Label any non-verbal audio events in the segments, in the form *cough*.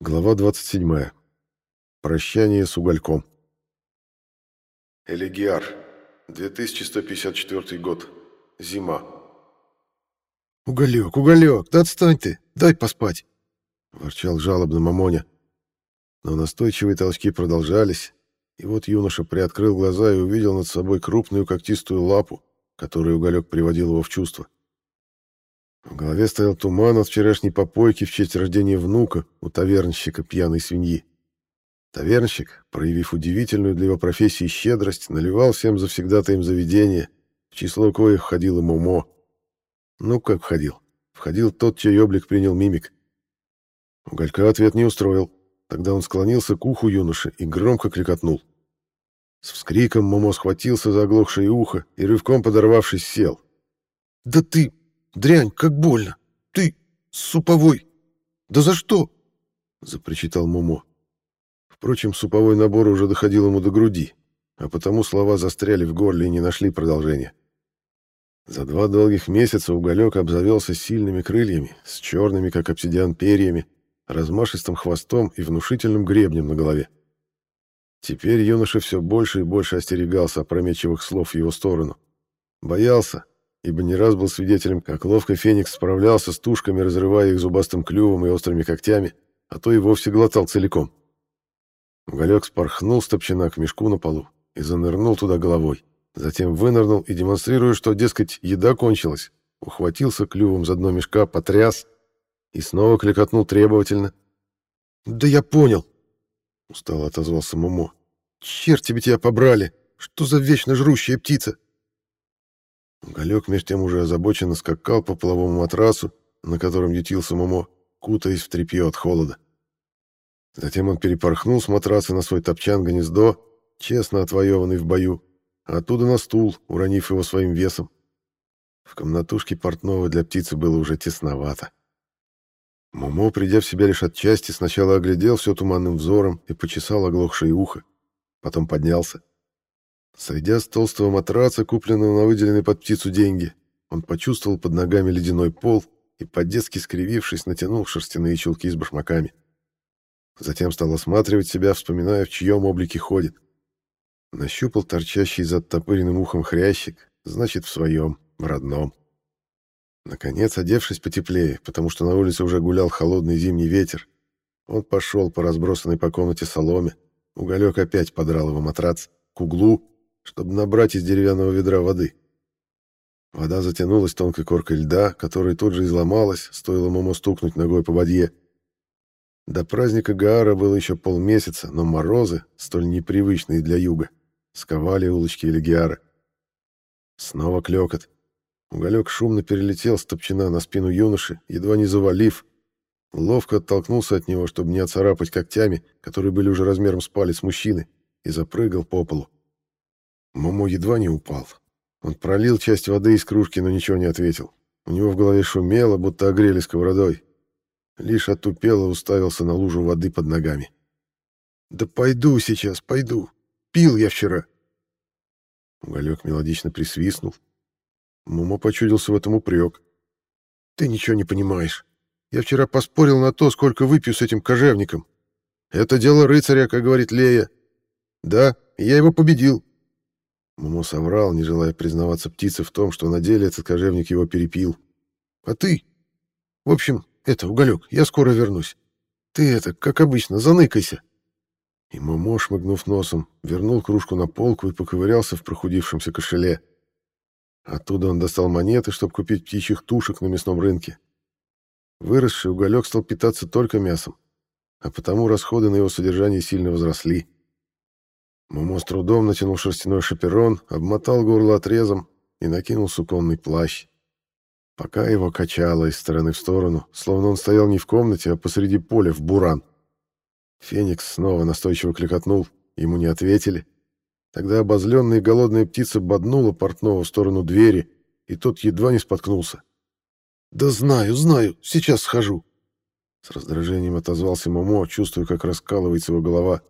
Глава 27. Прощание с угольком. Элегиар. 2154 год. Зима. «Уголек, уголек, да отстань ты, дай поспать!» — ворчал жалобно Мамоня. Но настойчивые толчки продолжались, и вот юноша приоткрыл глаза и увидел над собой крупную когтистую лапу, которой уголек приводил его в чувство. В голове стоял туман от вчерашней попойки в честь рождения внука у тавернщика пьяной свиньи. Тавернщик, проявив удивительную для его профессии щедрость, наливал всем завсегдатаям заведения, в число коих входил и Момо. Ну, как входил? Входил тот, чей облик принял мимик. Уголька ответ не устроил. Тогда он склонился к уху юноши и громко клекотнул. С вскриком Момо схватился за оглохшее ухо и, рывком подорвавшись, сел. «Да ты, дрянь, как больно! Ты, суповой! Да за что?» — запричитал Момо. Впрочем, суповой набор уже доходил ему до груди, а потому слова застряли в горле и не нашли продолжения. За два долгих месяца уголек обзавелся сильными крыльями, с черными, как обсидиан, перьями, размашистым хвостом и внушительным гребнем на голове. Теперь юноша все больше и больше остерегался опрометчивых слов в его сторону. Боялся, ибо не раз был свидетелем, как ловко Феникс справлялся с тушками, разрывая их зубастым клювом и острыми когтями, а то и вовсе глотал целиком. Уголек спорхнул с топчана к мешку на полу и занырнул туда головой. Затем вынырнул и, демонстрируя, что, дескать, еда кончилась, ухватился клювом за дно мешка, потряс и снова клекотнул требовательно. «Да я понял!» — устало отозвался Момо. «Черти тебя побрали! Что за вечно жрущая птица?» Уголек меж тем уже озабоченно скакал по половому матрасу, на котором ютился Момо, кутаясь в тряпье от холода. Затем он перепорхнул с матраса на свой топчан-гнездо, честно отвоеванный в бою, а оттуда на стул, уронив его своим весом. В комнатушке портного для птицы было уже тесновато. Момо, придя в себя лишь отчасти, сначала оглядел все туманным взором и почесал оглохшее ухо. Потом поднялся. Сойдя с толстого матраца, купленного на выделенные под птицу деньги, он почувствовал под ногами ледяной пол и, по-детски скривившись, натянул шерстяные чулки с башмаками. Затем стал осматривать себя, вспоминая, в чьем облике ходит. Нащупал торчащий за оттопыренным ухом хрящик, значит, в своем, в родном. Наконец, одевшись потеплее, потому что на улице уже гулял холодный зимний ветер, он пошел по разбросанной по комнате соломе. Уголек опять подрал его матрац к углу, чтобы набрать из деревянного ведра воды. Вода затянулась тонкой коркой льда, которая тут же изломалась, стоило Момо стукнуть ногой по воде. До праздника Гаара было еще полмесяца, но морозы, столь непривычные для юга, сковали улочки Элегиара. Снова клёкот. Уголек шумно перелетел с топчана на спину юноши, едва не завалив. Ловко оттолкнулся от него, чтобы не оцарапать когтями, которые были уже размером с палец мужчины, и запрыгал по полу. Момо едва не упал. Он пролил часть воды из кружки, но ничего не ответил. У него в голове шумело, будто огрели сковородой лишь отупело уставился на лужу воды под ногами. «Да пойду сейчас, пойду. Пил я вчера». Уголек мелодично присвистнул. Момо почудился в этом упрек. «Ты ничего не понимаешь. Я вчера поспорил на то, сколько выпью с этим кожевником. Это дело рыцаря, как говорит Лея. Да, я его победил». Момо соврал, не желая признаваться птице в том, что на деле этот кожевник его перепил. «А ты? В общем, это, Уголек, я скоро вернусь. Ты это, как обычно, заныкайся. И Момо, шмыгнув носом, вернул кружку на полку и поковырялся в прохудившемся кошеле. Оттуда он достал монеты, чтобы купить птичьих тушек на мясном рынке. Выросший уголек стал питаться только мясом, а потому расходы на его содержание сильно возросли. Момо с трудом натянул шерстяной шаперон, обмотал горло отрезом и накинул суконный плащ пока его качало из стороны в сторону, словно он стоял не в комнате, а посреди поля в буран. Феникс снова настойчиво клекотнул, ему не ответили. Тогда обозленная и голодная птица боднула портного в сторону двери, и тот едва не споткнулся. «Да знаю, знаю, сейчас схожу!» С раздражением отозвался Момо, чувствуя, как раскалывается его голова.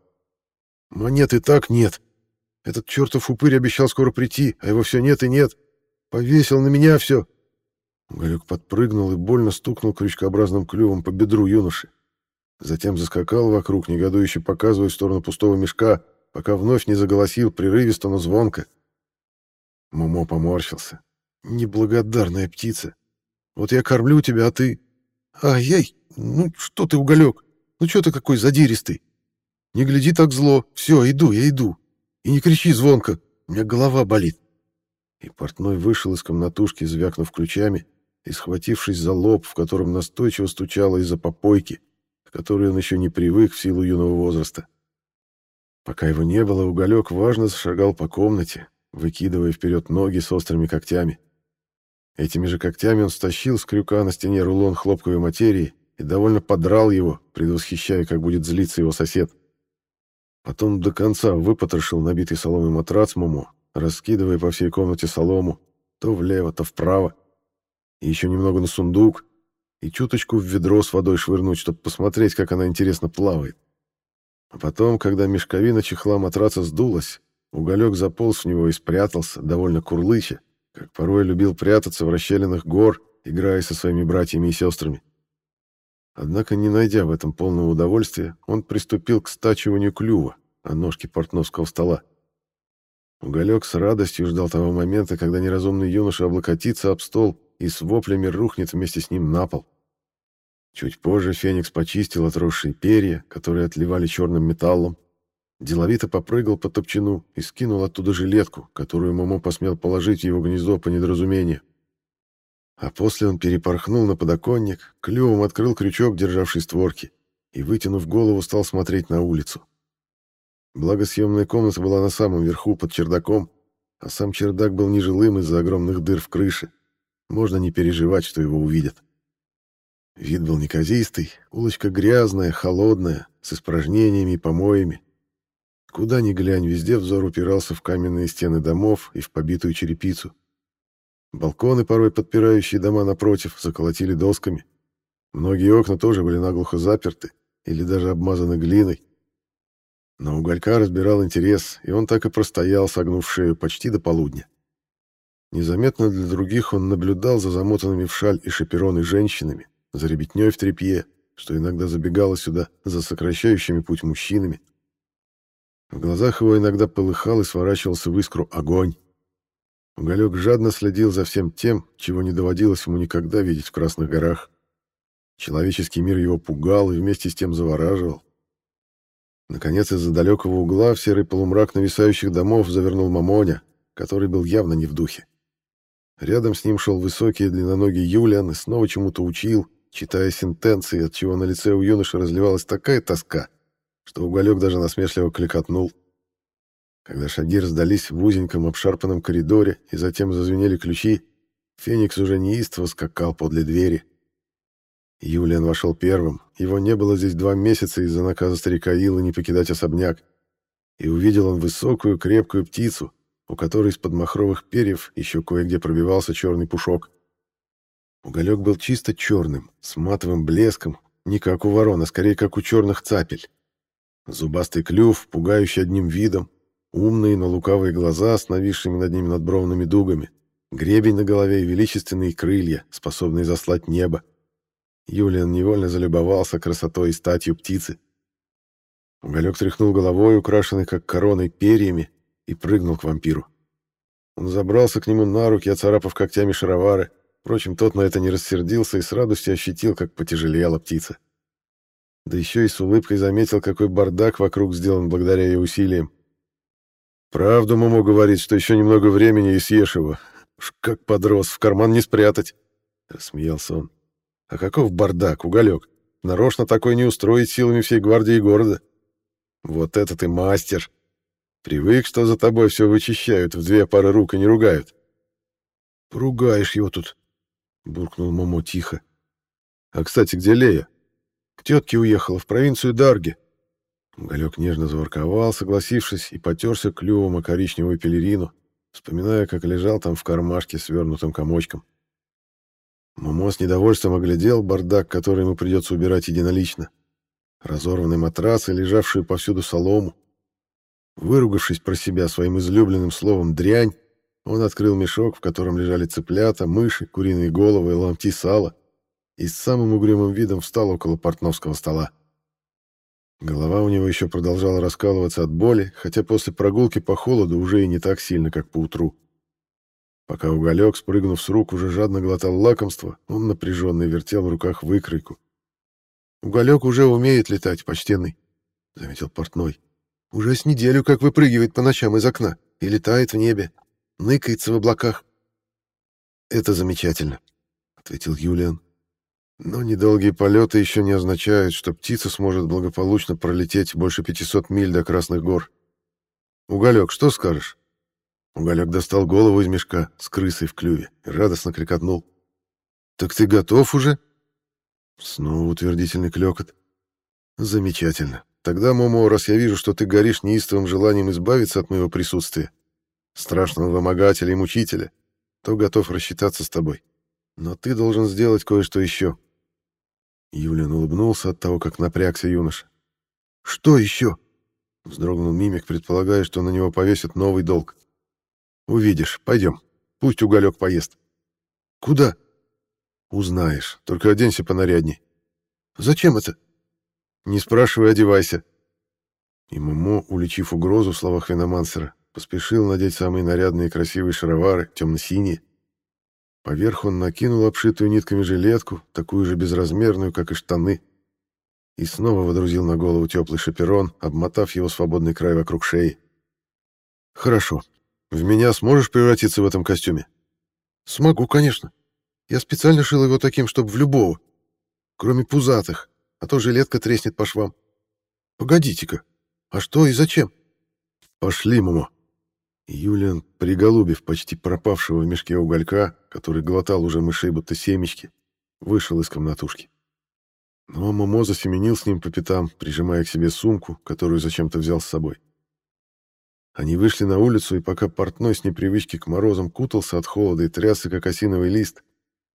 «Монеты так нет. Этот чертов упырь обещал скоро прийти, а его все нет и нет. Повесил на меня все. Уголек подпрыгнул и больно стукнул крючкообразным клювом по бедру юноши. Затем заскакал вокруг, негодующе показывая в сторону пустого мешка, пока вновь не заголосил прерывисто, но звонко. Момо поморщился. «Неблагодарная птица. Вот я кормлю тебя, а ты... Ай-яй, ну что ты, уголек? Ну что ты какой задиристый? Не гляди так зло. Все, иду, я иду. И не кричи звонко, у меня голова болит». И портной вышел из комнатушки, звякнув ключами, и схватившись за лоб, в котором настойчиво стучало из-за попойки, к которой он еще не привык в силу юного возраста. Пока его не было, уголек важно зашагал по комнате, выкидывая вперед ноги с острыми когтями. Этими же когтями он стащил с крюка на стене рулон хлопковой материи и довольно подрал его, предвосхищая, как будет злиться его сосед. Потом до конца выпотрошил набитый соломой матрац Момо, раскидывая по всей комнате солому, то влево, то вправо. И еще немного на сундук, и чуточку в ведро с водой швырнуть, чтобы посмотреть, как она интересно плавает. А потом, когда мешковина чехла матраца сдулась, уголек заполз в него и спрятался, довольно курлыча, как порой любил прятаться в расщелинах гор, играя со своими братьями и сестрами. Однако, не найдя в этом полного удовольствия, он приступил к стачиванию клюва о ножке портновского стола. Уголек с радостью ждал того момента, когда неразумный юноша облокотится об стол и с воплями рухнет вместе с ним на пол. Чуть позже Феникс почистил отросшие перья, которые отливали черным металлом, деловито попрыгал по топчину и скинул оттуда жилетку, которую Момо посмел положить в его гнездо по недоразумению. А после он перепорхнул на подоконник, клювом открыл крючок, державший створки, и, вытянув голову, стал смотреть на улицу. Благо, съемная комната была на самом верху, под чердаком, а сам чердак был нежилым из-за огромных дыр в крыше. Можно не переживать, что его увидят. Вид был неказистый, улочка грязная, холодная, с испражнениями и помоями. Куда ни глянь, везде взор упирался в каменные стены домов и в побитую черепицу. Балконы, порой подпирающие дома напротив, заколотили досками. Многие окна тоже были наглухо заперты или даже обмазаны глиной. Но уголька разбирал интерес, и он так и простоял, согнув шею почти до полудня. Незаметно для других он наблюдал за замотанными в шаль и шапероны женщинами, за ребятней в тряпье, что иногда забегало сюда за сокращающими путь мужчинами. В глазах его иногда полыхал и сворачивался в искру огонь. Уголек жадно следил за всем тем, чего не доводилось ему никогда видеть в Красных горах. Человеческий мир его пугал и вместе с тем завораживал. Наконец, из-за далекого угла в серый полумрак нависающих домов завернул Мамоня, который был явно не в духе. Рядом с ним шел высокий и длинноногий Юлиан и снова чему-то учил, читая сентенции, от чего на лице у юноши разливалась такая тоска, что уголек даже насмешливо кликотнул. Когда шаги раздались в узеньком обшарпанном коридоре и затем зазвенели ключи, Феникс уже неистово скакал подле двери. Юлиан вошел первым. Его не было здесь два месяца из-за наказа старика Ила не покидать особняк. И увидел он высокую крепкую птицу, у которой из-под махровых перьев еще кое-где пробивался черный пушок. Уголек был чисто черным, с матовым блеском, не как у ворона, скорее как у черных цапель. Зубастый клюв, пугающий одним видом, Умные, но лукавые глаза с нависшими над ними надбровными дугами, гребень на голове и величественные крылья, способные заслать небо. Юлиан невольно залюбовался красотой и статью птицы. Уголек тряхнул головой, украшенной как короной перьями, и прыгнул к вампиру. Он забрался к нему на руки, оцарапав когтями шаровары. Впрочем, тот на это не рассердился и с радостью ощутил, как потяжелела птица. Да еще и с улыбкой заметил, какой бардак вокруг сделан благодаря ее усилиям. Правду Момо говорит, что еще немного времени и съешь его. Уж как подрос, в карман не спрятать. Рассмеялся он. А каков бардак, уголек? Нарочно такой не устроить силами всей гвардии города. Вот это ты мастер. Привык, что за тобой все вычищают, в две пары рук и не ругают. Поругаешь его тут, буркнул Момо тихо. А, кстати, где Лея? К тетке уехала, в провинцию Дарги. Уголек нежно заворковал, согласившись, и потерся клювом о коричневую пелерину, вспоминая, как лежал там в кармашке свернутым комочком. Момо с недовольством оглядел бардак, который ему придется убирать единолично. Разорванный матрас и лежавшую повсюду солому. Выругавшись про себя своим излюбленным словом «дрянь», он открыл мешок, в котором лежали цыплята, мыши, куриные головы и ломти сала, и с самым угрюмым видом встал около портновского стола. Голова у него еще продолжала раскалываться от боли, хотя после прогулки по холоду уже и не так сильно, как по утру. Пока уголек, спрыгнув с рук, уже жадно глотал лакомство, он напряженно вертел в руках выкройку. «Уголек уже умеет летать, почтенный», — заметил портной. «Уже с неделю как выпрыгивает по ночам из окна и летает в небе, ныкается в облаках». «Это замечательно», — ответил Юлиан. Но недолгие полеты еще не означают, что птица сможет благополучно пролететь больше 500 миль до Красных гор. Уголек, что скажешь? Уголек достал голову из мешка с крысой в клюве и радостно крикотнул. «Так ты готов уже?» Снова утвердительный клёкот. «Замечательно. Тогда, Момо, раз я вижу, что ты горишь неистовым желанием избавиться от моего присутствия, страшного вымогателя и мучителя, то готов рассчитаться с тобой. Но ты должен сделать кое-что еще». Юлиан улыбнулся от того, как напрягся юноша. «Что еще?» — вздрогнул мимик, предполагая, что на него повесят новый долг. «Увидишь. Пойдем. Пусть уголек поест». «Куда?» «Узнаешь. Только оденься понарядней». «Зачем это?» «Не спрашивай, одевайся». И Момо, уличив угрозу в словах Виномансера, поспешил надеть самые нарядные и красивые шаровары, темно-синие, Поверх он накинул обшитую нитками жилетку, такую же безразмерную, как и штаны, и снова водрузил на голову теплый шаперон, обмотав его свободный край вокруг шеи. «Хорошо. В меня сможешь превратиться в этом костюме?» «Смогу, конечно. Я специально шил его таким, чтобы в любого. Кроме пузатых, а то жилетка треснет по швам. Погодите-ка. А что и зачем?» «Пошли, Момо». Юлиан, приголубив почти пропавшего в мешке уголька, который глотал уже мышей будто семечки, вышел из комнатушки. Но Момо засеменил с ним по пятам, прижимая к себе сумку, которую зачем-то взял с собой. Они вышли на улицу, и пока портной с непривычки к морозам кутался от холода и трясся, как осиновый лист,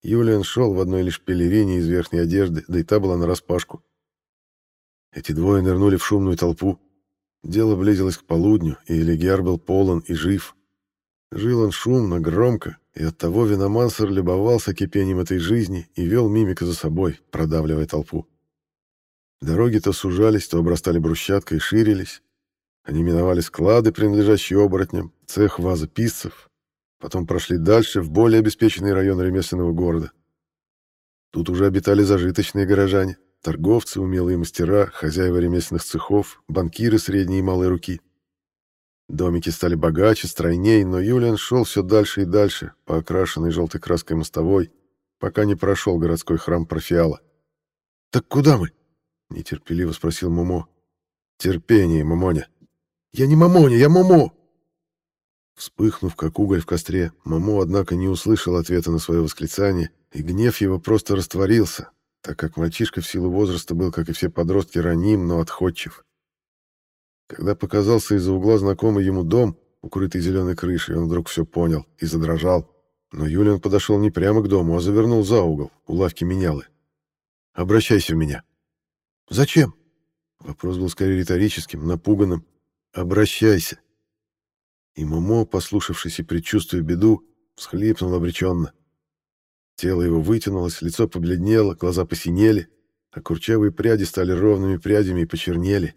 Юлиан шел в одной лишь пелерине из верхней одежды, да и та была нараспашку. Эти двое нырнули в шумную толпу, Дело близилось к полудню, и Элигиар был полон и жив. Жил он шумно, громко, и оттого Виномансер любовался кипением этой жизни и вел мимика за собой, продавливая толпу. Дороги то сужались, то обрастали брусчаткой и ширились. Они миновали склады, принадлежащие оборотням, цех вазописцев, потом прошли дальше, в более обеспеченный район ремесленного города. Тут уже обитали зажиточные горожане, Торговцы, умелые мастера, хозяева ремесленных цехов, банкиры средней и малой руки. Домики стали богаче, стройнее, но Юлиан шел все дальше и дальше, по окрашенной желтой краской мостовой, пока не прошел городской храм Профиала. «Так куда мы?» — нетерпеливо спросил Момо. «Терпение, Момоня». «Я не Момоня, я Момо!» Вспыхнув, как уголь в костре, Момо, однако, не услышал ответа на свое восклицание, и гнев его просто растворился, так как мальчишка в силу возраста был, как и все подростки, раним, но отходчив. Когда показался из-за угла знакомый ему дом, укрытый зеленой крышей, он вдруг все понял и задрожал. Но Юлиан подошел не прямо к дому, а завернул за угол, у лавки менялы. «Обращайся в меня». «Зачем?» Вопрос был скорее риторическим, напуганным. «Обращайся». И Момо, послушавшись и предчувствуя беду, всхлипнул обреченно. Тело его вытянулось, лицо побледнело, глаза посинели, а курчавые пряди стали ровными прядями и почернели.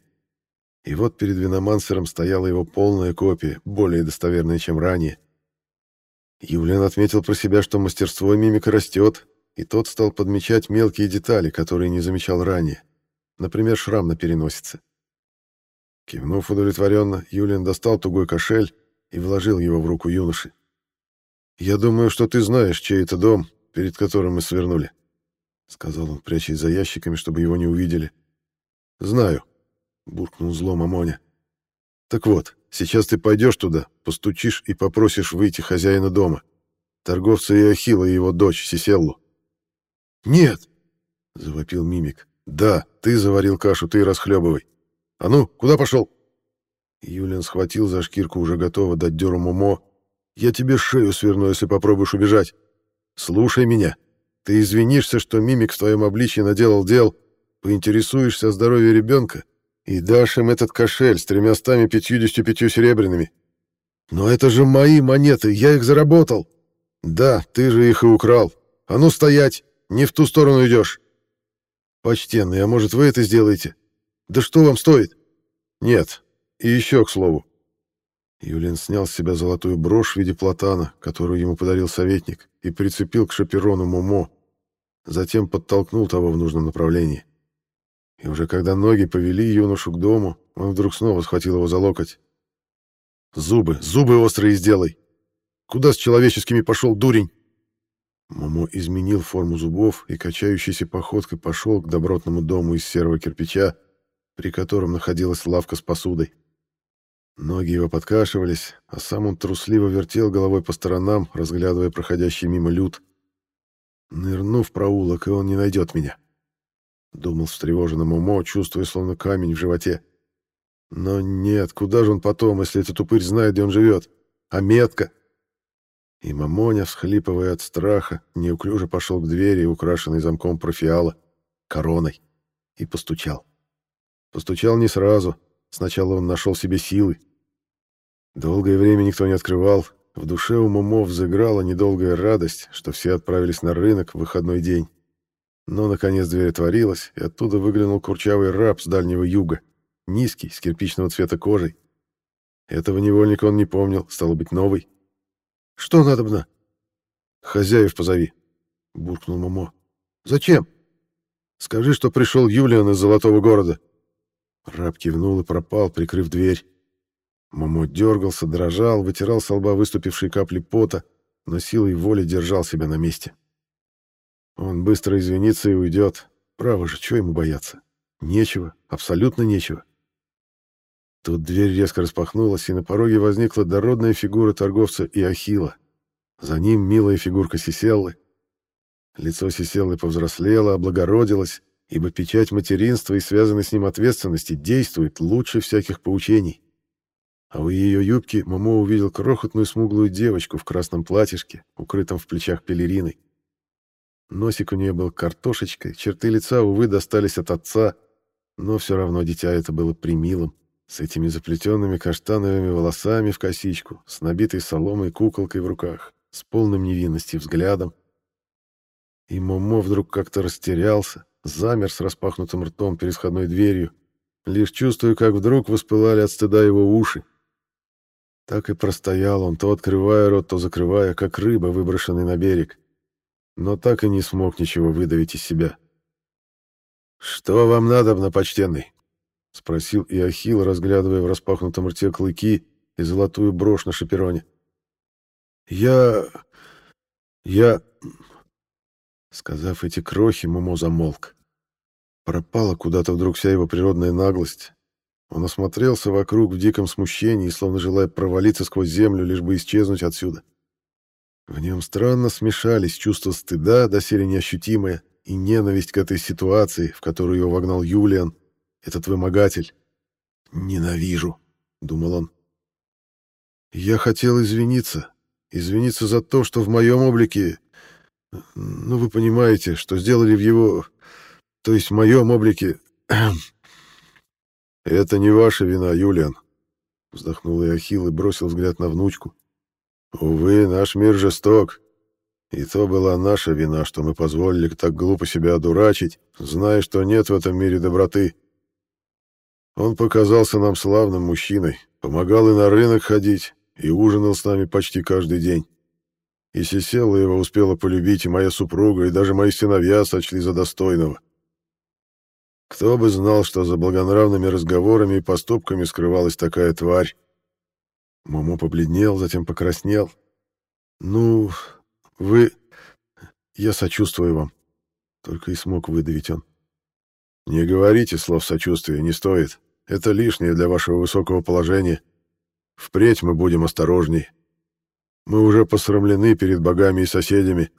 И вот перед Виномансером стояла его полная копия, более достоверная, чем ранее. Юлиан отметил про себя, что мастерство мимика растет, и тот стал подмечать мелкие детали, которые не замечал ранее. Например, шрам на переносице. Кивнув удовлетворенно, Юлиан достал тугой кошель и вложил его в руку юноши. «Я думаю, что ты знаешь, чей это дом, перед которым мы свернули», — сказал он, прячась за ящиками, чтобы его не увидели. «Знаю», — буркнул зло Мамоня. «Так вот, сейчас ты пойдешь туда, постучишь и попросишь выйти хозяина дома, торговца Иохила и его дочь Сиселлу». «Нет!» — завопил Мимик. «Да, ты заварил кашу, ты расхлебывай. А ну, куда пошел?» Юлиан схватил за шкирку уже готового дать дёру Момо. «Я тебе шею сверну, если попробуешь убежать». Слушай меня. Ты извинишься, что мимик в твоем обличье наделал дел, поинтересуешься о здоровье ребенка и дашь им этот кошель с тремястами пятьюдесятью пятью серебряными. Но это же мои монеты, я их заработал. Да, ты же их и украл. А ну стоять, не в ту сторону идешь. Почтенный, а может вы это сделаете? Да что вам стоит? Нет. И еще, к слову. Юлиан снял с себя золотую брошь в виде платана, которую ему подарил советник, и прицепил к шаперону Момо. Затем подтолкнул того в нужном направлении. И уже когда ноги повели юношу к дому, он вдруг снова схватил его за локоть. «Зубы, зубы острые сделай! Куда с человеческими пошел, дурень?» Момо изменил форму зубов и качающейся походкой пошел к добротному дому из серого кирпича, при котором находилась лавка с посудой. Ноги его подкашивались, а сам он трусливо вертел головой по сторонам, разглядывая проходящий мимо люд. «Нырну в проулок, и он не найдет меня», — думал встревоженный Момо, чувствуя словно камень в животе. «Но нет, куда же он потом, если этот упырь знает, где он живет? А метка?» И Момо, всхлипывая от страха, неуклюже пошел к двери, украшенной знаком Профиала, короной, и постучал. Постучал не сразу. Сначала он нашел в себе силы. Долгое время никто не открывал. В душе у Момо взыграла недолгая радость, что все отправились на рынок в выходной день. Но, наконец, дверь отворилась, и оттуда выглянул курчавый раб с дальнего юга, низкий, с кирпичного цвета кожей. Этого невольника он не помнил, стало быть, новый. Что надобно? Хозяев позови, буркнул Момо. Зачем? Скажи, что пришел Юлиан из Золотого города. Раб кивнул и пропал, прикрыв дверь. Момо дергался, дрожал, вытирал с лба выступившие капли пота, но силой воли держал себя на месте. Он быстро извинится и уйдет. Право же, чего ему бояться? Нечего, абсолютно нечего. Тут дверь резко распахнулась, и на пороге возникла дородная фигура торговца Иохила. За ним милая фигурка Сиселлы. Лицо Сиселлы повзрослело, облагородилось, ибо печать материнства и связанной с ним ответственности действует лучше всяких поучений. А у ее юбки Момо увидел крохотную смуглую девочку в красном платьишке, укрытом в плечах пелериной. Носик у нее был картошечкой, черты лица, увы, достались от отца, но все равно дитя это было примилым с этими заплетенными каштановыми волосами в косичку, с набитой соломой куколкой в руках, с полным невинности взглядом. И Момо вдруг как-то растерялся, замер с распахнутым ртом перед входной дверью, лишь чувствуя, как вдруг воспылали от стыда его уши. Так и простоял он, то открывая рот, то закрывая, как рыба, выброшенная на берег, но так и не смог ничего выдавить из себя. «Что вам надо, почтенный?» — спросил Иохил, разглядывая в распахнутом рте клыки и золотую брошь на шапероне. «Я... я...» Сказав эти крохи, Момо замолк. Пропала куда-то вдруг вся его природная наглость. Он осмотрелся вокруг в диком смущении, словно желая провалиться сквозь землю, лишь бы исчезнуть отсюда. В нем странно смешались чувства стыда, доселе неощутимое, и ненависть к этой ситуации, в которую его вогнал Юлиан, этот вымогатель. «Ненавижу», — думал он. «Я хотел извиниться. Извиниться за то, что в моем облике... Ну, вы понимаете, что сделали в его... То есть в моем облике... *clears throat* «Это не ваша вина, Юлиан», — вздохнул Иохил и бросил взгляд на внучку. «Увы, наш мир жесток, и то была наша вина, что мы позволили так глупо себя одурачить, зная, что нет в этом мире доброты. Он показался нам славным мужчиной, помогал и на рынок ходить, и ужинал с нами почти каждый день. И Сисела его успела полюбить, и моя супруга, и даже мои сыновья сочли за достойного. Кто бы знал, что за благонравными разговорами и поступками скрывалась такая тварь. Момо побледнел, затем покраснел. «Ну, вы... Я сочувствую вам», — только и смог выдавить он. «Не говорите слов сочувствия, не стоит. Это лишнее для вашего высокого положения. Впредь мы будем осторожней. Мы уже посрамлены перед богами и соседями.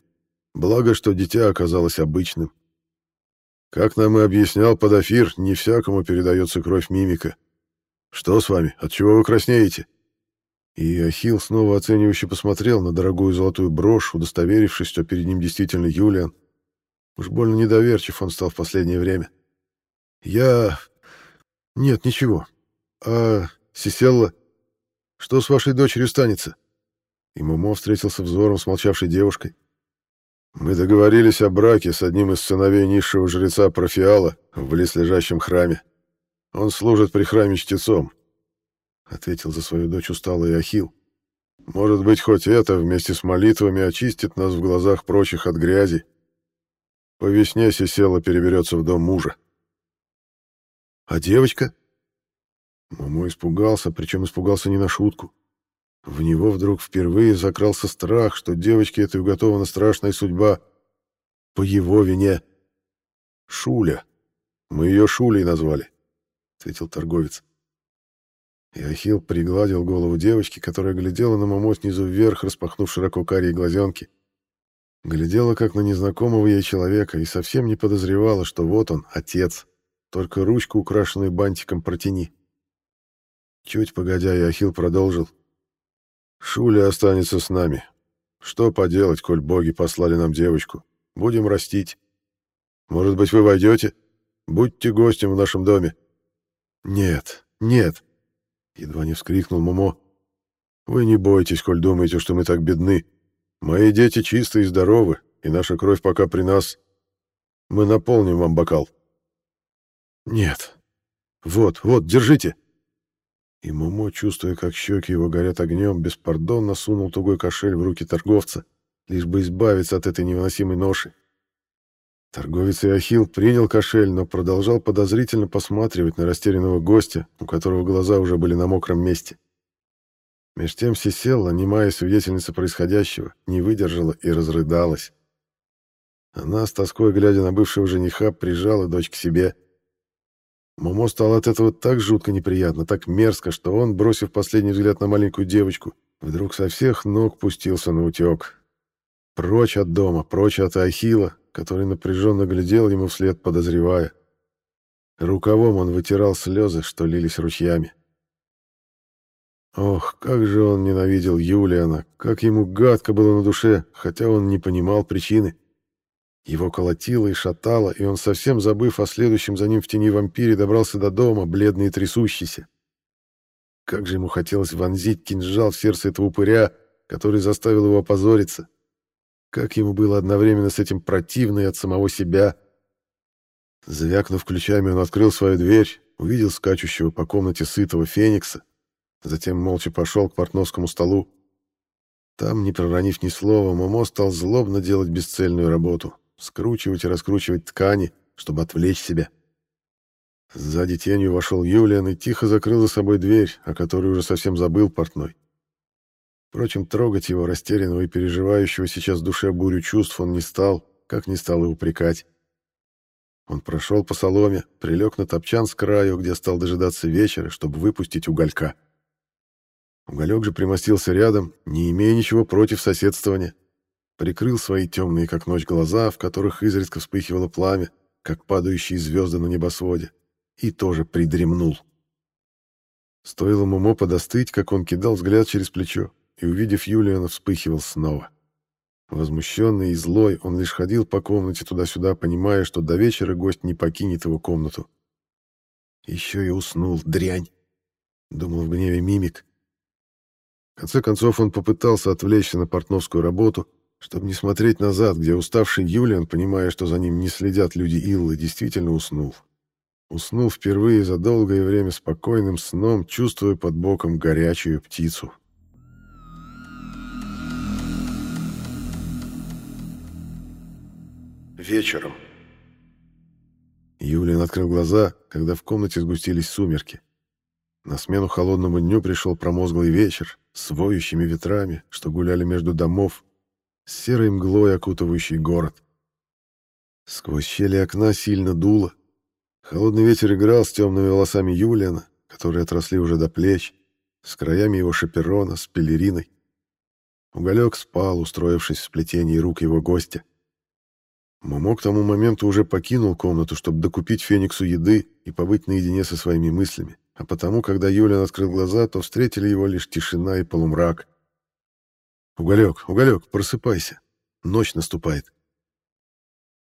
Благо, что дитя оказалось обычным. Как нам и объяснял Подафир, не всякому передается кровь мимика. Что с вами? От чего вы краснеете? И Ахилл снова оценивающе посмотрел на дорогую золотую брошь, удостоверившись, что перед ним действительно Юлиан. Уж больно недоверчив он стал в последнее время. «Я... «Нет, ничего. А Сиселла? Что с вашей дочерью станется?» И Момо встретился взором с молчавшей девушкой. «Мы договорились о браке с одним из сыновей низшего жреца Профиала в близлежащем храме. Он служит при храме чтецом», — ответил за свою дочь усталый Иохил. «Может быть, хоть это вместе с молитвами очистит нас в глазах прочих от грязи. По весне Сисела переберется в дом мужа». «А девочка?» Момо испугался, причем испугался не на шутку. В него вдруг впервые закрался страх, что девочке этой уготована страшная судьба. По его вине. «Шуля. Мы ее Шулей назвали», — ответил торговец. И Иохил пригладил голову девочки, которая глядела на Момо снизу вверх, распахнув широко карие глазенки. Глядела, как на незнакомого ей человека, и совсем не подозревала, что вот он, отец. Только ручку, украшенную бантиком, протяни. Чуть погодя, Иохил продолжил. «Шуля останется с нами. Что поделать, коль боги послали нам девочку? Будем растить. Может быть, вы войдете? Будьте гостем в нашем доме». «Нет, нет!» — едва не вскрикнул Момо. «Вы не бойтесь, коль думаете, что мы так бедны. Мои дети чисты и здоровы, и наша кровь пока при нас. Мы наполним вам бокал». «Нет. Вот, вот, держите!» И Момо, чувствуя, как щеки его горят огнем, беспардонно сунул тугой кошель в руки торговца, лишь бы избавиться от этой невыносимой ноши. Торговец Иохил принял кошель, но продолжал подозрительно посматривать на растерянного гостя, у которого глаза уже были на мокром месте. Меж тем Сисела, немая свидетельница происходящего, не выдержала и разрыдалась. Она, с тоской глядя на бывшего жениха, прижала дочь к себе — Момо стало от этого так жутко неприятно, так мерзко, что он, бросив последний взгляд на маленькую девочку, вдруг со всех ног пустился наутек. Прочь от дома, прочь от Ахила, который напряженно глядел ему вслед, подозревая. Рукавом он вытирал слезы, что лились ручьями. Ох, как же он ненавидел Юлиана, как ему гадко было на душе, хотя он не понимал причины. Его колотило и шатало, и он, совсем забыв о следующем за ним в тени вампире, добрался до дома, бледный и трясущийся. Как же ему хотелось вонзить кинжал в сердце этого упыря, который заставил его опозориться. Как ему было одновременно с этим противно и от самого себя. Звякнув ключами, он открыл свою дверь, увидел скачущего по комнате сытого феникса, затем молча пошел к портновскому столу. Там, не проронив ни слова, Момо стал злобно делать бесцельную работу скручивать и раскручивать ткани, чтобы отвлечь себя. Сзади тенью вошел Юлиан и тихо закрыл за собой дверь, о которой уже совсем забыл портной. Впрочем, трогать его, растерянного и переживающего сейчас в душе бурю чувств, он не стал, как не стал и упрекать. Он прошел по соломе, прилег на топчан с краю, где стал дожидаться вечера, чтобы выпустить уголька. Уголек же примостился рядом, не имея ничего против соседствования, прикрыл свои темные, как ночь, глаза, в которых изредка вспыхивало пламя, как падающие звезды на небосводе, и тоже придремнул. Стоило Момо подостыть, как он кидал взгляд через плечо, и, увидев Юлиана, вспыхивал снова. Возмущенный и злой, он лишь ходил по комнате туда-сюда, понимая, что до вечера гость не покинет его комнату. Еще и уснул, дрянь, — думал в гневе мимик. В конце концов он попытался отвлечься на портновскую работу, чтобы не смотреть назад, где уставший Юлиан, понимая, что за ним не следят люди Иллы, действительно уснул. Уснул впервые за долгое время спокойным сном, чувствуя под боком горячую птицу. Вечером. Юлиан открыл глаза, когда в комнате сгустились сумерки. На смену холодному дню пришел промозглый вечер с воющими ветрами, что гуляли между домов, с серой мглой окутывающей город. Сквозь щели окна сильно дуло. Холодный ветер играл с темными волосами Юлиана, которые отросли уже до плеч, с краями его шаперона, с пелериной. Уголек спал, устроившись в сплетении рук его гостя. Момо к тому моменту уже покинул комнату, чтобы докупить Фениксу еды и побыть наедине со своими мыслями, а потому, когда Юлиан открыл глаза, то встретили его лишь тишина и полумрак. «Уголек, уголек, просыпайся. Ночь наступает».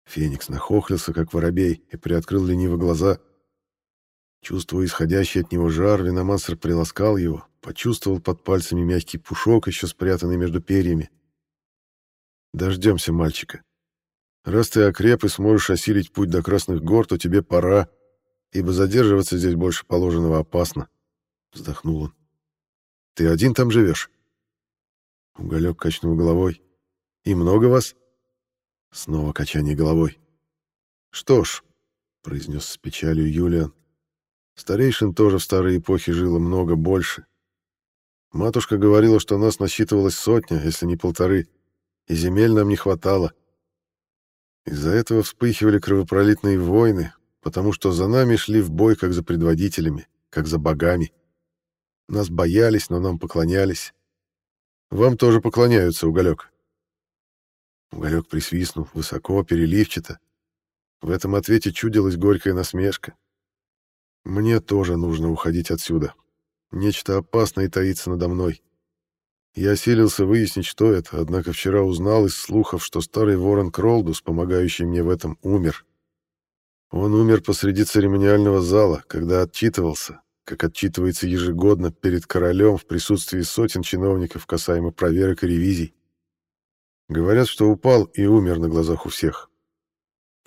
Феникс нахохлился, как воробей, и приоткрыл лениво глаза. Чувствуя исходящий от него жар, Виномансер приласкал его, почувствовал под пальцами мягкий пушок, еще спрятанный между перьями. «Дождемся мальчика. Раз ты окреп и сможешь осилить путь до Красных гор, то тебе пора. ибо задерживаться здесь больше положенного опасно. Вздохнул он. Ты один там живешь? Уголек качнул головой. И много вас? Снова качание головой. Что ж, произнес с печалью Юлиан, старейшин тоже в старой эпохе жило много больше. Матушка говорила, что нас насчитывалось сотня, если не полторы, и земель нам не хватало. Из-за этого вспыхивали кровопролитные войны, потому что за нами шли в бой как за предводителями, как за богами. Нас боялись, но нам поклонялись. Вам тоже поклоняются, Уголек. Уголек присвистнул, высоко, переливчато. В этом ответе чудилась горькая насмешка. Мне тоже нужно уходить отсюда. Нечто опасное таится надо мной. Я осилился выяснить, что это, однако вчера узнал из слухов, что старый ворон Кролдус, помогающий мне в этом, умер. Он умер посреди церемониального зала, когда отчитывался, как отчитывается ежегодно перед королем в присутствии сотен чиновников касаемо проверок и ревизий. Говорят, что упал и умер на глазах у всех.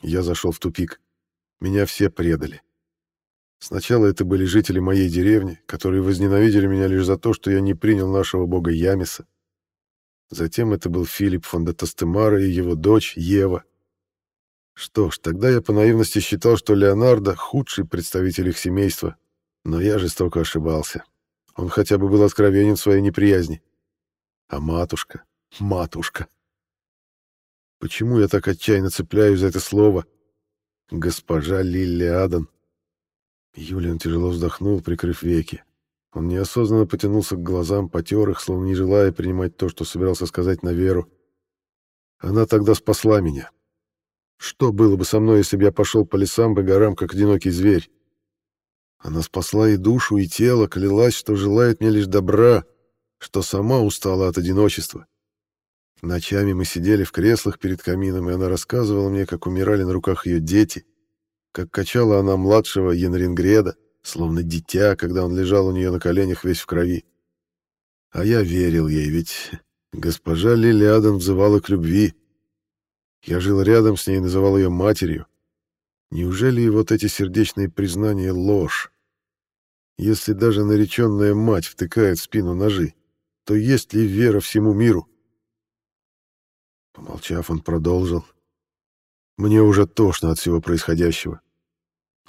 Я зашел в тупик. Меня все предали. Сначала это были жители моей деревни, которые возненавидели меня лишь за то, что я не принял нашего бога Ямиса. Затем это был Филипп фон де Тастемара и его дочь Ева. Что ж, тогда я по наивности считал, что Леонардо — худший представитель их семейства, но я жестоко ошибался. Он хотя бы был откровенен в своей неприязни. А матушка, матушка. Почему я так отчаянно цепляюсь за это слово? Госпожа Лилли Адан. Юлиан тяжело вздохнул, прикрыв веки. Он неосознанно потянулся к глазам, потер их, словно не желая принимать то, что собирался сказать на веру. Она тогда спасла меня. Что было бы со мной, если бы я пошел по лесам, по горам, как одинокий зверь? Она спасла и душу, и тело, клялась, что желает мне лишь добра, что сама устала от одиночества. Ночами мы сидели в креслах перед камином, и она рассказывала мне, как умирали на руках ее дети — как качала она младшего Янрингреда, словно дитя, когда он лежал у нее на коленях весь в крови. А я верил ей, ведь госпожа Лилиадан взывала к любви. Я жил рядом с ней и называл ее матерью. Неужели и вот эти сердечные признания — ложь? Если даже нареченная мать втыкает в спину ножи, то есть ли вера всему миру? Помолчав, он продолжил. Мне уже тошно от всего происходящего.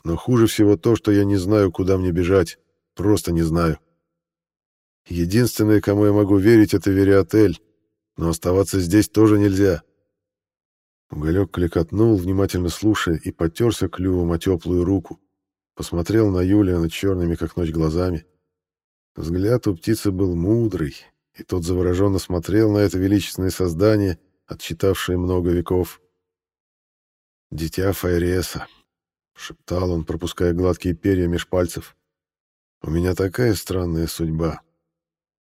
Но хуже всего то, что я не знаю, куда мне бежать. Просто не знаю. Единственное, кому я могу верить, это Вериотель. Но оставаться здесь тоже нельзя. Уголек кликотнул, внимательно слушая, и потерся клювом о теплую руку. Посмотрел на Юлиана черными, как ночь, глазами. Взгляд у птицы был мудрый, и тот завороженно смотрел на это величественное создание, отчитавшее много веков. Дитя Файреса, шептал он, пропуская гладкие перья меж пальцев. У меня такая странная судьба.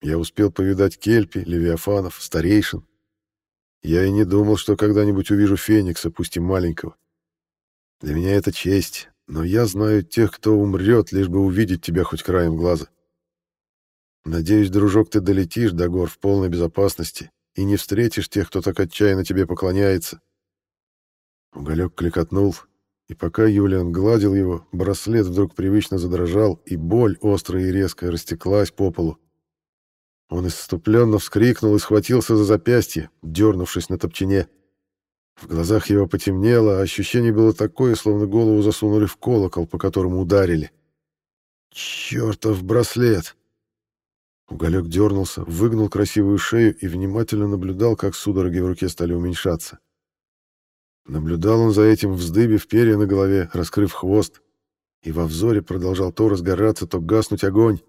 Я успел повидать кельпи, левиафанов, старейшин. Я и не думал, что когда-нибудь увижу феникса, пусть и маленького. Для меня это честь, но я знаю тех, кто умрет, лишь бы увидеть тебя хоть краем глаза. Надеюсь, дружок, ты долетишь до гор в полной безопасности и не встретишь тех, кто так отчаянно тебе поклоняется. Уголек кликотнул, и пока Юлиан гладил его, браслет вдруг привычно задрожал, и боль, острая и резкая, растеклась по полу. Он исступленно вскрикнул и схватился за запястье, дернувшись на топчине. В глазах его потемнело, а ощущение было такое, словно голову засунули в колокол, по которому ударили. «Чертов браслет!» Уголек дернулся, выгнул красивую шею и внимательно наблюдал, как судороги в руке стали уменьшаться. Наблюдал он за этим, вздыбив перья на голове, раскрыв хвост, и во взоре продолжал то разгораться, то гаснуть огонь.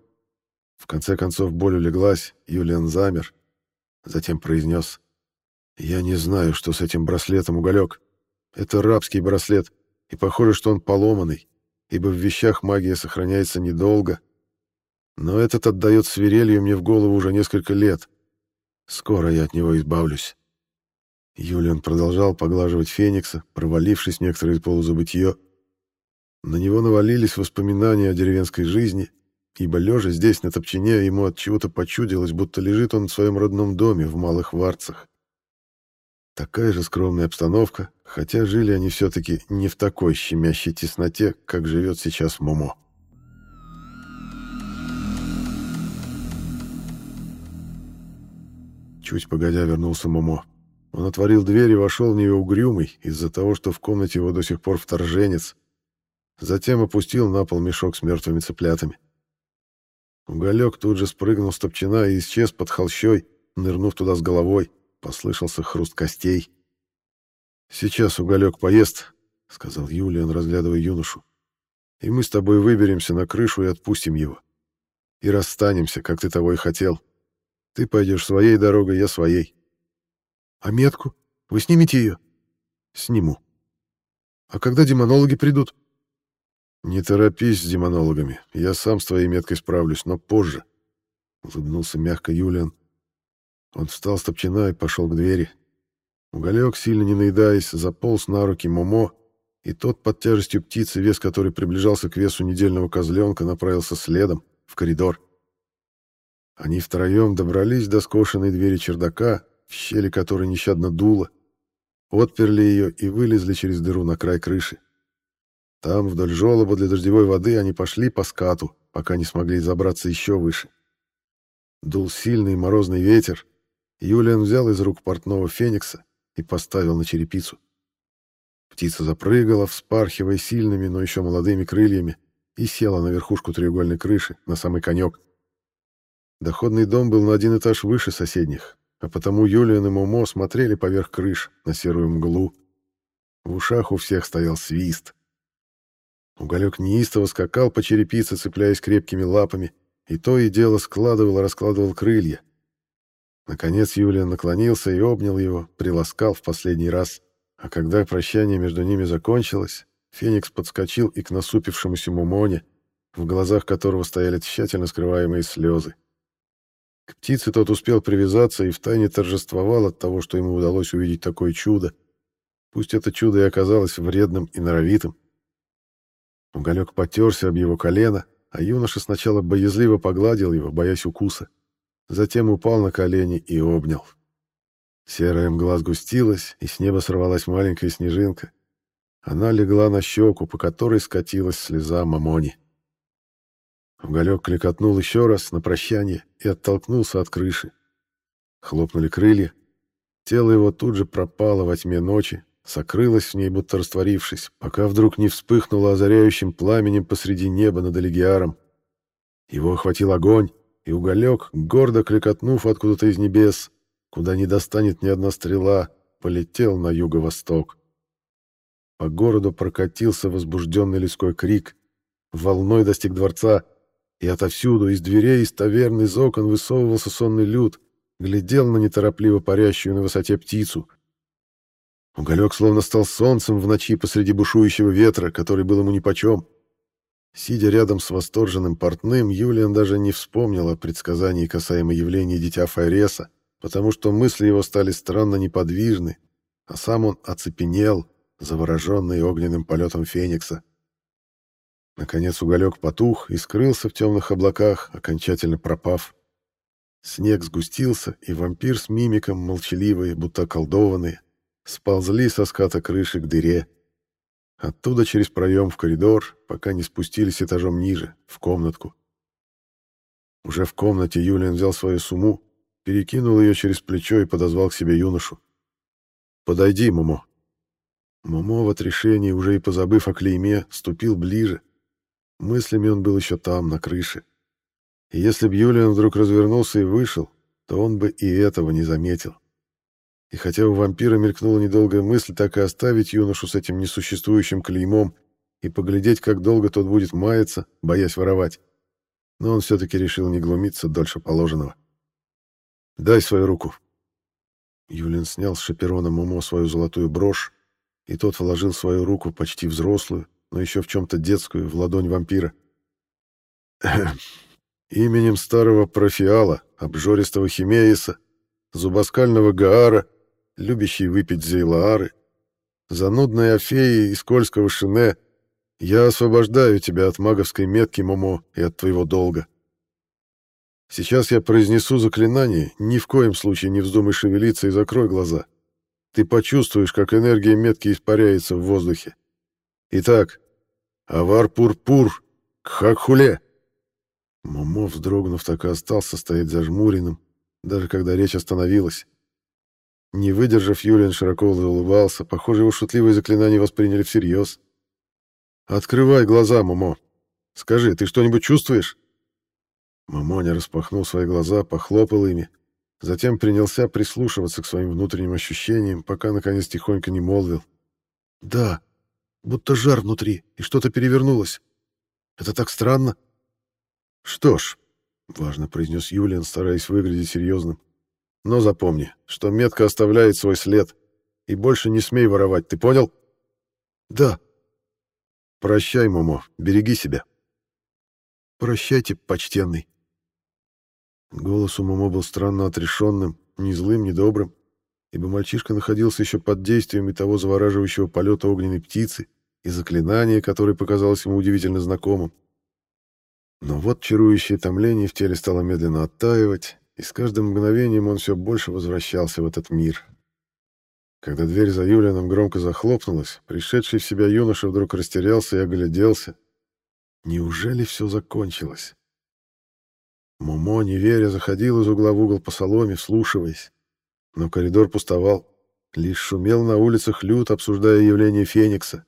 В конце концов боль улеглась, Юлиан замер, затем произнес «Я не знаю, что с этим браслетом, Уголек. Это рабский браслет, и похоже, что он поломанный, ибо в вещах магия сохраняется недолго. Но этот отдает свирелью мне в голову уже несколько лет. Скоро я от него избавлюсь». Юлиан продолжал поглаживать Феникса, провалившись в некоторое полузабытье. На него навалились воспоминания о деревенской жизни, ибо лежа здесь, на топчане, ему отчего-то почудилось, будто лежит он в своем родном доме в Малых Варцах. Такая же скромная обстановка, хотя жили они все-таки не в такой щемящей тесноте, как живет сейчас Момо. Чуть погодя вернулся Момо. Он отворил дверь и вошел в нее угрюмый из-за того, что в комнате его до сих пор вторженец. Затем опустил на пол мешок с мертвыми цыплятами. Уголек тут же спрыгнул с топчина и исчез под холщой, нырнув туда с головой. Послышался хруст костей. «Сейчас Уголек поест», — сказал Юлиан, разглядывая юношу. «И мы с тобой выберемся на крышу и отпустим его. И расстанемся, как ты того и хотел. Ты пойдешь своей дорогой, я своей. А метку? Вы снимете ее? Сниму. А когда демонологи придут? Не торопись с демонологами. Я сам с твоей меткой справлюсь, но позже. Улыбнулся мягко Юлиан. Он встал с топчана и пошел к двери. Уголек, сильно не наедаясь, заполз на руки Момо, и тот под тяжестью птицы, вес которой приближался к весу недельного козленка, направился следом, в коридор. Они втроем добрались до скошенной двери чердака, в щели которой нещадно дуло, отперли ее и вылезли через дыру на край крыши. Там, вдоль желоба для дождевой воды, они пошли по скату, пока не смогли забраться еще выше. Дул сильный морозный ветер. Юлиан взял из рук портного феникса и поставил на черепицу. Птица запрыгала, вспархивая сильными, но еще молодыми крыльями, и села на верхушку треугольной крыши, на самый конек. Доходный дом был на один этаж выше соседних, а потому Юлиан и Момо смотрели поверх крыш на серую мглу. В ушах у всех стоял свист. Уголек неистово скакал по черепице, цепляясь крепкими лапами, и то и дело складывал и раскладывал крылья. Наконец Юлиан наклонился и обнял его, приласкал в последний раз. А когда прощание между ними закончилось, Феникс подскочил и к насупившемуся Мумоне, в глазах которого стояли тщательно скрываемые слезы. К птице тот успел привязаться и втайне торжествовал от того, что ему удалось увидеть такое чудо. Пусть это чудо и оказалось вредным и норовитым. Уголек потерся об его колено, а юноша сначала боязливо погладил его, боясь укуса. Затем упал на колени и обнял. Серая мгла сгустилась, и с неба сорвалась маленькая снежинка. Она легла на щеку, по которой скатилась слеза Мамони. Уголек кликотнул еще раз на прощание и оттолкнулся от крыши. Хлопнули крылья. Тело его тут же пропало во тьме ночи, сокрылось в ней, будто растворившись, пока вдруг не вспыхнуло озаряющим пламенем посреди неба над Элигиаром. Его охватил огонь, и уголек, гордо кликотнув откуда-то из небес, куда не достанет ни одна стрела, полетел на юго-восток. По городу прокатился возбужденный людской крик, волной достиг дворца — и отовсюду, из дверей, из таверн, из окон высовывался сонный люд, глядел на неторопливо парящую на высоте птицу. Уголек словно стал солнцем в ночи посреди бушующего ветра, который был ему нипочем. Сидя рядом с восторженным портным, Юлиан даже не вспомнил о предсказании касаемо явления дитя Файреса, потому что мысли его стали странно неподвижны, а сам он оцепенел, завороженный огненным полетом Феникса. Наконец уголек потух и скрылся в темных облаках, окончательно пропав. Снег сгустился, и вампир с мимиком, молчаливые, будто колдованные, сползли со ската крыши к дыре. Оттуда через проем в коридор, пока не спустились этажом ниже, в комнатку. Уже в комнате Юлиан взял свою суму, перекинул ее через плечо и подозвал к себе юношу. «Подойди, Момо». Момо в отрешении, уже и позабыв о клейме, ступил ближе, Мыслями он был еще там, на крыше. И если б Юлиан вдруг развернулся и вышел, то он бы и этого не заметил. И хотя у вампира мелькнула недолгая мысль так и оставить юношу с этим несуществующим клеймом и поглядеть, как долго тот будет маяться, боясь воровать, но он все-таки решил не глумиться дольше положенного. «Дай свою руку». Юлиан снял с шаперона Момо свою золотую брошь, и тот вложил свою руку, почти взрослую, но еще в чем-то детскую, в ладонь вампира. *clears throat* Именем старого Прафиала, обжористого Химейеса, зубоскального Гаара, любящий выпить Зейлоары, занудной Афеи и скользкого Шине, я освобождаю тебя от маговской метки, Момо, и от твоего долга. Сейчас я произнесу заклинание, ни в коем случае не вздумай шевелиться и закрой глаза. ты почувствуешь, как энергия метки испаряется в воздухе. Итак, авар-пур-пур, кхак-хуле. Момо, вздрогнув, так и остался стоять зажмуренным, даже когда речь остановилась. Не выдержав, Юлиан широко улыбался. Похоже, его шутливые заклинания восприняли всерьез. «Открывай глаза, Момо. Скажи, ты что-нибудь чувствуешь?» Момо распахнул свои глаза, похлопал ими, затем принялся прислушиваться к своим внутренним ощущениям, пока, наконец, тихонько не молвил. «Да, будто жар внутри, и что-то перевернулось. Это так странно». «Что ж», — важно произнес Юлиан, стараясь выглядеть серьезным, «но запомни, что метка оставляет свой след, и больше не смей воровать, ты понял?» «Да». «Прощай, Момо, береги себя». «Прощайте, почтенный». Голос у Момо был странно отрешенным, ни злым, ни добрым, ибо мальчишка находился еще под действием и того завораживающего полета огненной птицы, и заклинания, которое показалось ему удивительно знакомым. Но вот чарующее томление в теле стало медленно оттаивать, и с каждым мгновением он все больше возвращался в этот мир. Когда дверь за Юлианом громко захлопнулась, пришедший в себя юноша вдруг растерялся и огляделся. Неужели все закончилось? Момо, не веря, заходил из угла в угол по соломе, вслушиваясь. Но коридор пустовал. Лишь шумел на улицах люд, обсуждая явление Феникса.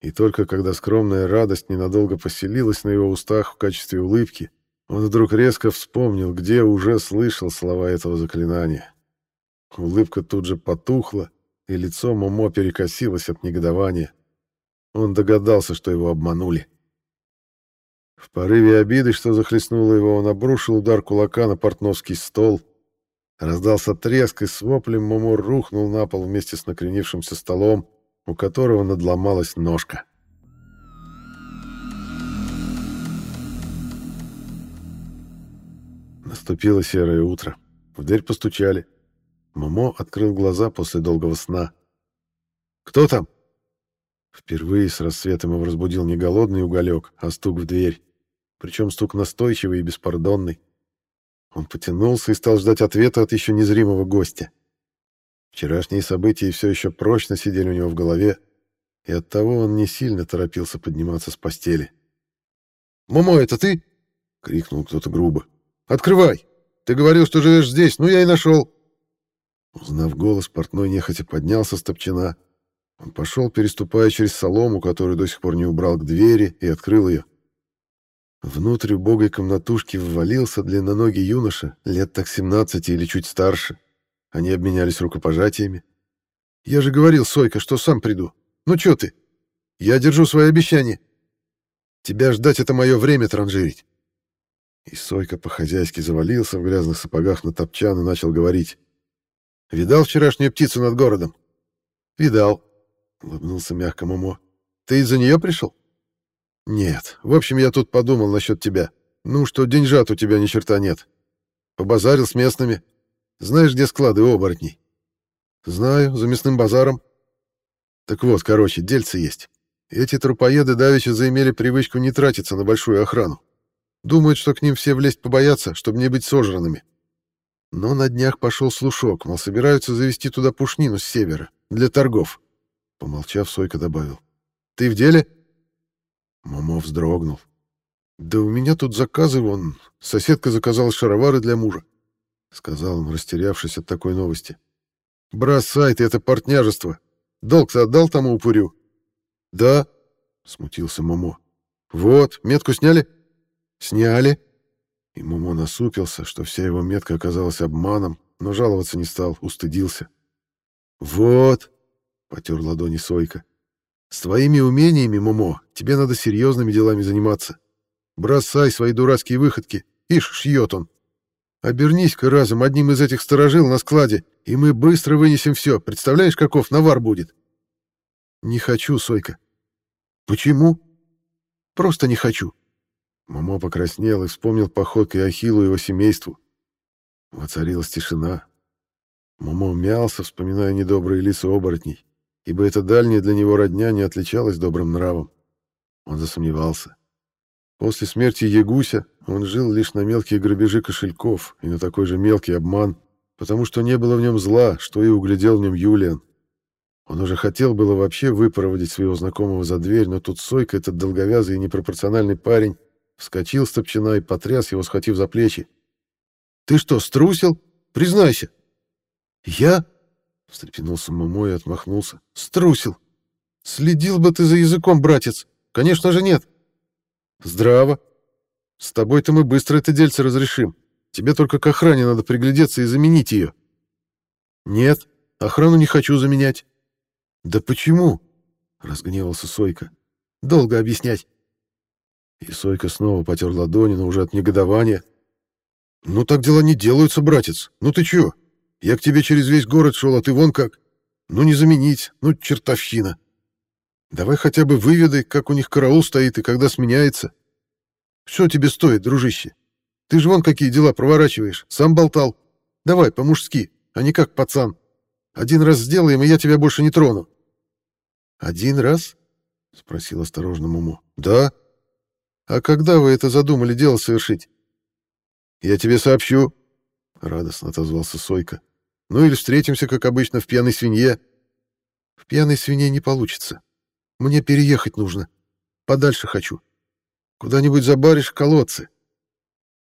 И только когда скромная радость ненадолго поселилась на его устах в качестве улыбки, он вдруг резко вспомнил, где уже слышал слова этого заклинания. Улыбка тут же потухла, и лицо Момо перекосилось от негодования. Он догадался, что его обманули. В порыве обиды, что захлестнуло его, он обрушил удар кулака на портновский стол. Раздался треск, и с воплем Момо рухнул на пол вместе с накренившимся столом, у которого надломалась ножка. Наступило серое утро. В дверь постучали. Момо открыл глаза после долгого сна. «Кто там?» Впервые с рассветом его разбудил не голодный уголек, а стук в дверь причем стук настойчивый и беспардонный. Он потянулся и стал ждать ответа от еще незримого гостя. Вчерашние события все еще прочно сидели у него в голове, и оттого он не сильно торопился подниматься с постели. «Момо, это ты?» — крикнул кто-то грубо. «Открывай! Ты говорил, что живешь здесь, ну я и нашел!» Узнав голос, портной нехотя поднялся с топчана. Он пошел, переступая через солому, которую до сих пор не убрал к двери, и открыл ее. Внутрь убогой комнатушки ввалился длинноногий юноша, лет так 17 или чуть старше. Они обменялись рукопожатиями. «Я же говорил, Сойка, что сам приду. Ну чё ты? Я держу свои обещания. Тебя ждать — это мое время транжирить». И Сойка по-хозяйски завалился в грязных сапогах на топчан и начал говорить. «Видал вчерашнюю птицу над городом?» «Видал», — улыбнулся мягко Момо. «Ты из-за нее пришел?» «Нет. В общем, я тут подумал насчет тебя. Ну, что деньжат у тебя ни черта нет. Побазарил с местными. Знаешь, где склады оборотней?» «Знаю, за мясным базаром». «Так вот, короче, дельцы есть. Эти трупоеды давеча заимели привычку не тратиться на большую охрану. Думают, что к ним все влезть побоятся, чтобы не быть сожранными. Но на днях пошел слушок, мол, собираются завести туда пушнину с севера, для торгов. Помолчав, Сойка добавил. «Ты в деле?» Момо вздрогнул. «Да у меня тут заказы вон. Соседка заказала шаровары для мужа», — сказал он, растерявшись от такой новости. «Бросай ты это портняжество. Долг-то отдал тому упырю?» «Да», — смутился Момо. «Вот, метку сняли?» «Сняли». И Момо насупился, что вся его метка оказалась обманом, но жаловаться не стал, устыдился. «Вот», — потер ладони Сойка, с твоими умениями, Момо, тебе надо серьезными делами заниматься. Бросай свои дурацкие выходки. Ишь, шьет он. Обернись-ка разом одним из этих сторожил на складе, и мы быстро вынесем все. Представляешь, каков навар будет? Не хочу, Сойка. Почему? Просто не хочу. Момо покраснел и вспомнил походкой Ахиллу и его семейству. Воцарилась тишина. Момо мялся, вспоминая недобрые лица оборотней ибо эта дальняя для него родня не отличалась добрым нравом. Он засомневался. После смерти Ягуся он жил лишь на мелкие грабежи кошельков и на такой же мелкий обман, потому что не было в нем зла, что и углядел в нем Юлиан. Он уже хотел было вообще выпроводить своего знакомого за дверь, но тут Сойка, этот долговязый и непропорциональный парень, вскочил с топчана и потряс его, схватив за плечи. «Ты что, струсил? Признайся!» «Я?» — встрепенулся Момо и отмахнулся. «Струсил! Следил бы ты за языком, братец! Конечно же нет!» «Здраво! С тобой-то мы быстро это дельце разрешим. Тебе только к охране надо приглядеться и заменить ее». «Нет, охрану не хочу заменять. «Да почему?» — разгневался Сойка. «Долго объяснять». И Сойка снова потер ладони, но уже от негодования. «Ну так дела не делаются, братец. Ну ты чё? Я к тебе через весь город шел, а ты вон как. Ну не заменить, ну чертовщина. Давай хотя бы выведай, как у них караул стоит и когда сменяется. Что тебе стоит, дружище? Ты же вон какие дела проворачиваешь, сам болтал. Давай, по-мужски, а не как пацан. Один раз сделаем, и я тебя больше не трону. «Один раз?» — спросил осторожно Муму. «Да. А когда вы это задумали дело совершить?» «Я тебе сообщу», — радостно отозвался Сойка. «Ну или встретимся, как обычно, в пьяной свинье». «В пьяной свинье не получится. Мне переехать нужно. Подальше хочу. Куда-нибудь забаришь колодцы».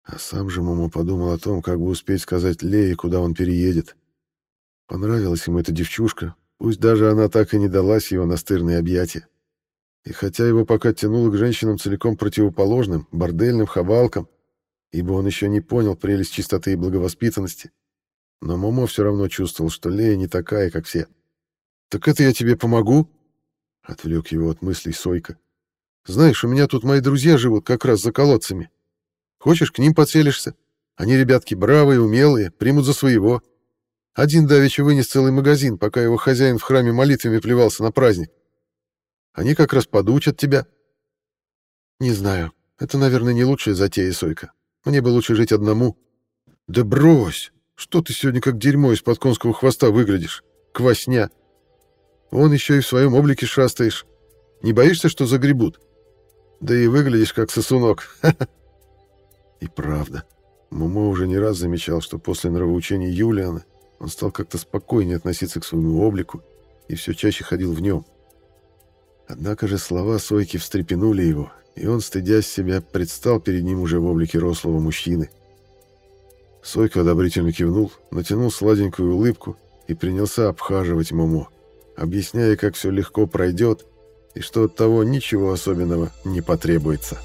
А сам же Муму подумал о том, как бы успеть сказать Лее, куда он переедет. Понравилась ему эта девчушка, Пусть даже она так и не далась в его настырные объятия. И хотя его пока тянуло к женщинам целиком противоположным, бордельным хабалкам, ибо он еще не понял прелесть чистоты и благовоспитанности, но Момо все равно чувствовал, что Лея не такая, как все. «Так это я тебе помогу?» — отвлек его от мыслей Сойка. «Знаешь, у меня тут мои друзья живут как раз за колодцами. Хочешь, к ним подселишься? Они, ребятки, бравые, умелые, примут за своего. Один давеча вынес целый магазин, пока его хозяин в храме молитвами плевался на праздник. Они как раз подучат тебя. Не знаю. Это, наверное, не лучшая затея, Сойка. Мне бы лучше жить одному. Да брось! Что ты сегодня как дерьмо из-под конского хвоста выглядишь? Квасня. Он еще и в своем облике шастаешь. Не боишься, что загребут? Да и выглядишь как сосунок. И правда. Момо уже не раз замечал, что после нравоучения Юлиана он стал как-то спокойнее относиться к своему облику и все чаще ходил в нем. Однако же слова Сойки встрепенули его, и он, стыдясь себя, предстал перед ним уже в облике рослого мужчины. Сойка одобрительно кивнул, натянул сладенькую улыбку и принялся обхаживать Момо, объясняя, как все легко пройдет и что от того ничего особенного не потребуется.